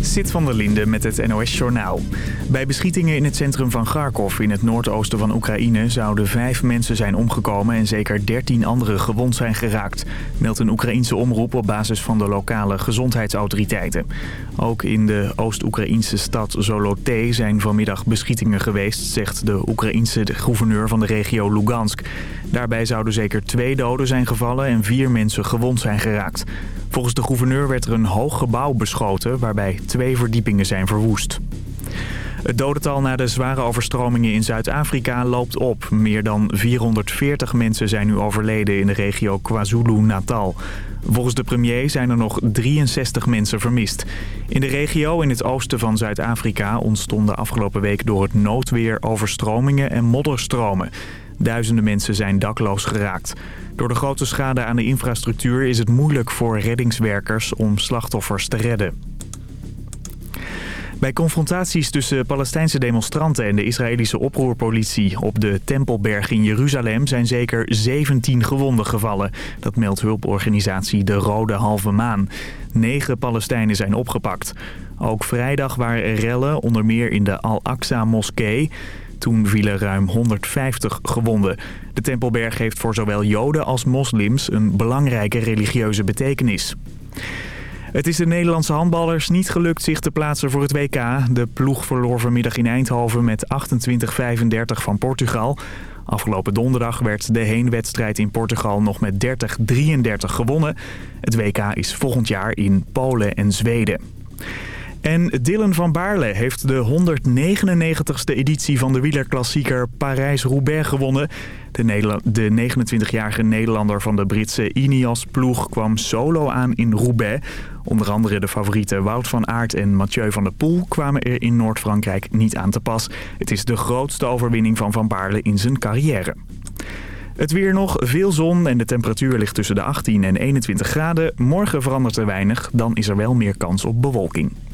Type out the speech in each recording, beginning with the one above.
Sit van der Linde met het NOS-journaal. Bij beschietingen in het centrum van Kharkov in het noordoosten van Oekraïne... zouden vijf mensen zijn omgekomen en zeker dertien anderen gewond zijn geraakt... meldt een Oekraïense omroep op basis van de lokale gezondheidsautoriteiten. Ook in de Oost-Oekraïnse stad Zolote zijn vanmiddag beschietingen geweest... zegt de Oekraïense gouverneur van de regio Lugansk. Daarbij zouden zeker twee doden zijn gevallen en vier mensen gewond zijn geraakt. Volgens de gouverneur werd er een hoog gebouw beschoten waarbij twee verdiepingen zijn verwoest. Het dodental na de zware overstromingen in Zuid-Afrika loopt op. Meer dan 440 mensen zijn nu overleden in de regio KwaZulu-Natal. Volgens de premier zijn er nog 63 mensen vermist. In de regio in het oosten van Zuid-Afrika ontstonden afgelopen week door het noodweer overstromingen en modderstromen. Duizenden mensen zijn dakloos geraakt. Door de grote schade aan de infrastructuur is het moeilijk voor reddingswerkers om slachtoffers te redden. Bij confrontaties tussen Palestijnse demonstranten en de Israëlische oproerpolitie op de Tempelberg in Jeruzalem zijn zeker 17 gewonden gevallen. Dat meldt hulporganisatie De Rode Halve Maan. Negen Palestijnen zijn opgepakt. Ook vrijdag waren er rellen, onder meer in de Al-Aqsa-moskee. Toen vielen ruim 150 gewonden. De Tempelberg heeft voor zowel Joden als moslims een belangrijke religieuze betekenis. Het is de Nederlandse handballers niet gelukt zich te plaatsen voor het WK. De ploeg verloor vanmiddag in Eindhoven met 28-35 van Portugal. Afgelopen donderdag werd de heenwedstrijd in Portugal nog met 30-33 gewonnen. Het WK is volgend jaar in Polen en Zweden. En Dylan van Baarle heeft de 199ste editie van de wielerklassieker Parijs-Roubaix gewonnen. De, 29-jarige Nederlander van de Britse Ineos-ploeg kwam solo aan in Roubaix. Onder andere de favorieten Wout van Aert en Mathieu van der Poel kwamen er in Noord-Frankrijk niet aan te pas. Het is de grootste overwinning van Van Baarle in zijn carrière. Het weer nog, veel zon en de temperatuur ligt tussen de 18 en 21 graden. Morgen verandert er weinig, dan is er wel meer kans op bewolking.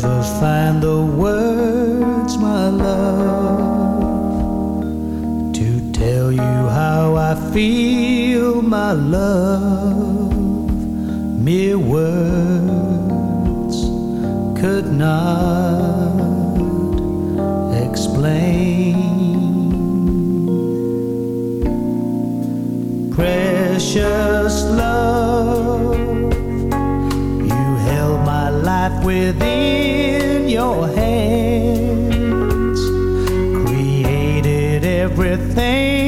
never find the words, my love, to tell you how I feel, my love. Mere words could not explain. Precious love, life within your hands, created everything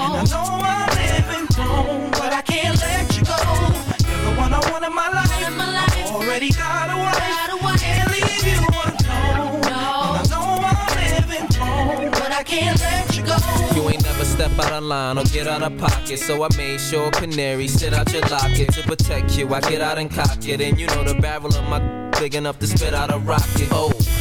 I know I'm living wrong, but I can't let you go. You're the one I in my life. I already got. Can't leave you alone. I know I'm living wrong, but I can't let you go. You ain't never step out of line or get out of pocket, so I made sure canary sit out your locket to protect you. I get out and cock it, and you know the barrel of my big enough to spit out a rocket. Oh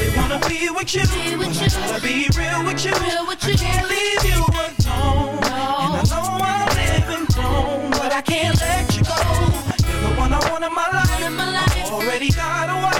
Really wanna be with you, I gotta be real with you. I can't leave you alone, and I know I'm living wrong, but I can't let you go. You're the one I want in my life. Already got a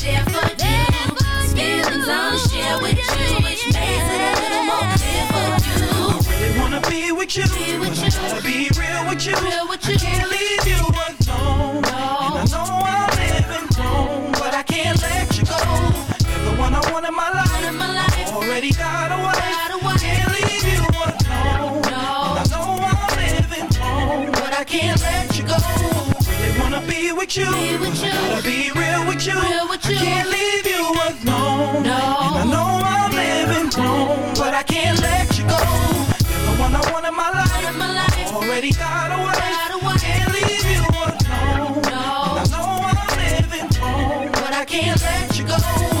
wanna be with you, but I gotta be real with you. I can't leave you alone, and I know I'm living wrong, but I can't let you go. You're the one I want in my life. Already got a wife, can't leave you alone, and I know I'm living wrong, but I can't let you go. Really wanna be with you, but I gotta be real with you. I can't leave you alone, and I know the one I want in my life. Already got a wife. Can't leave you alone. And I know I'm living wrong, but I can't let you go.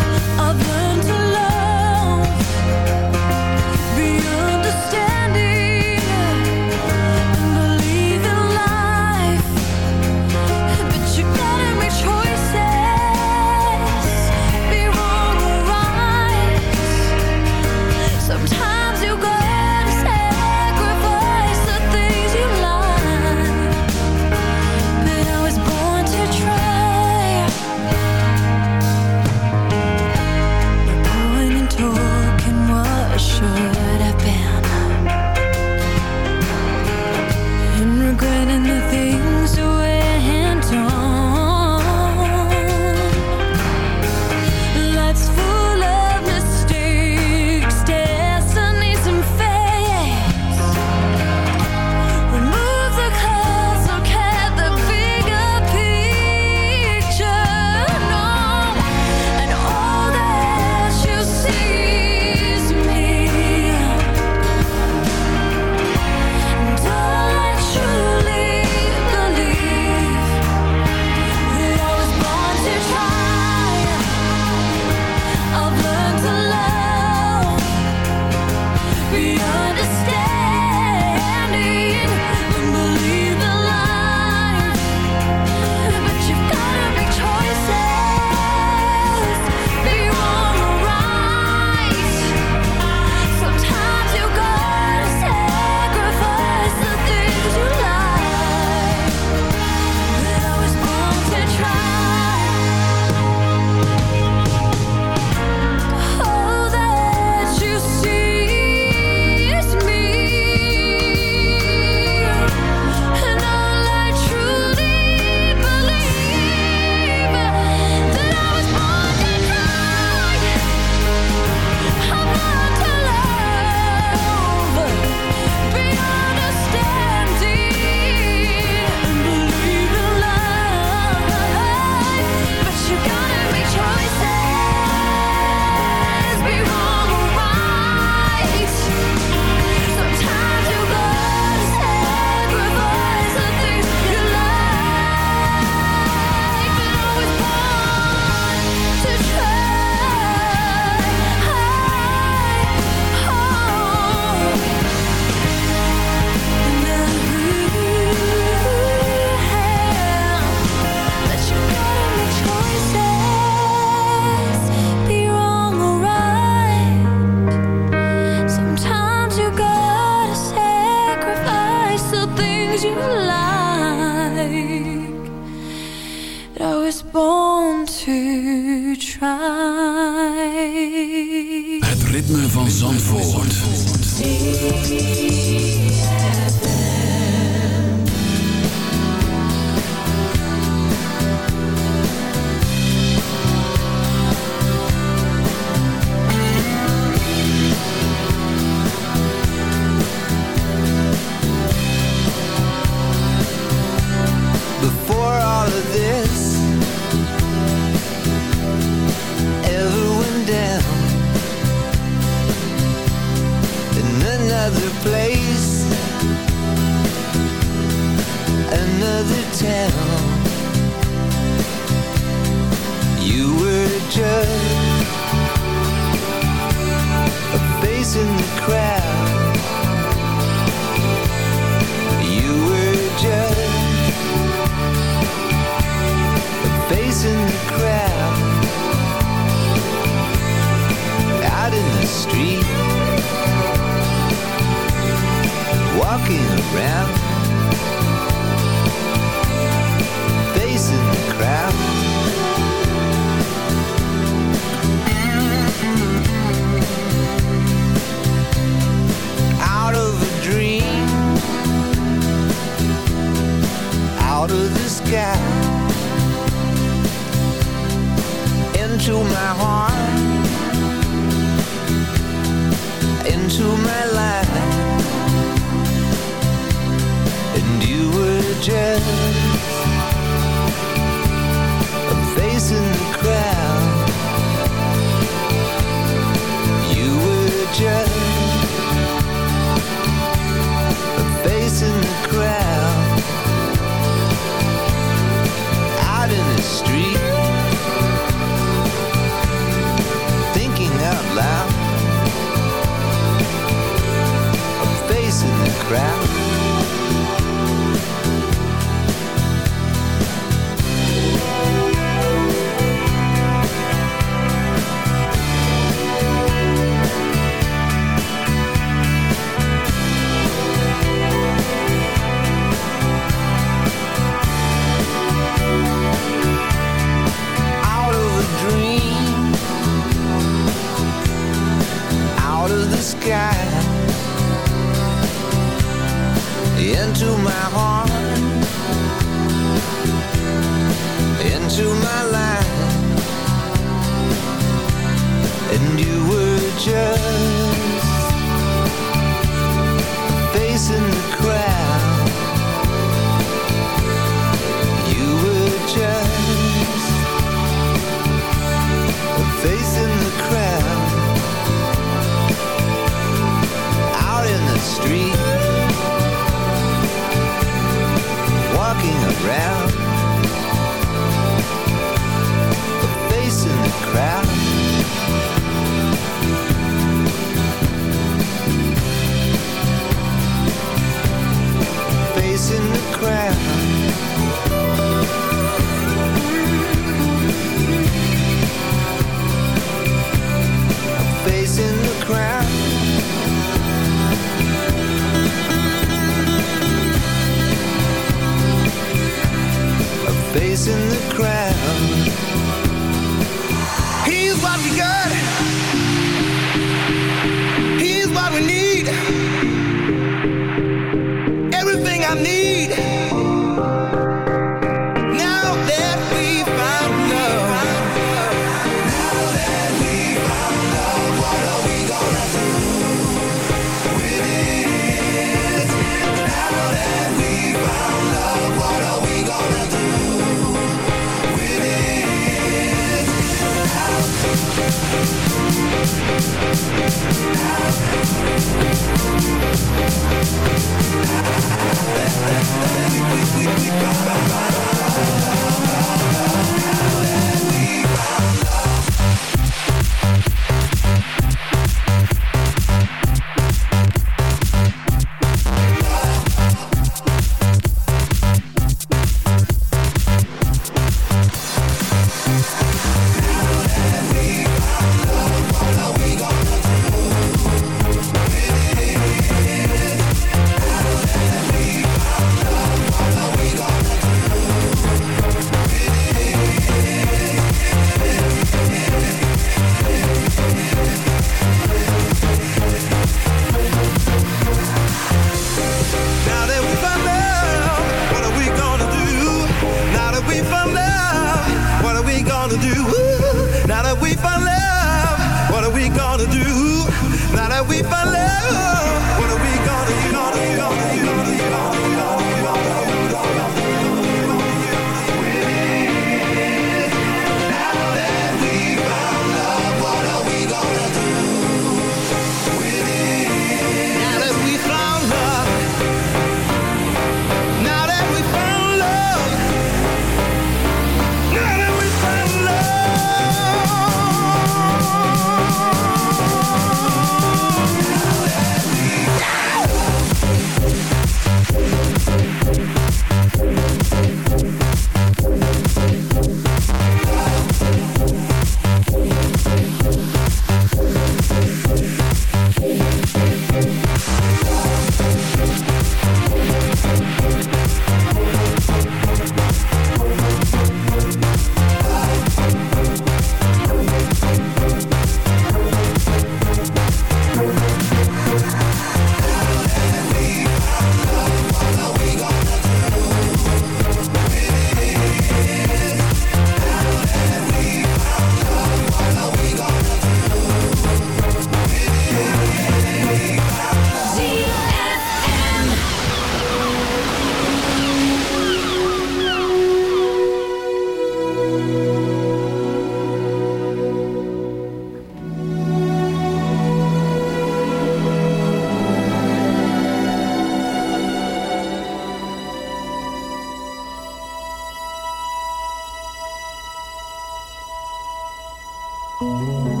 you.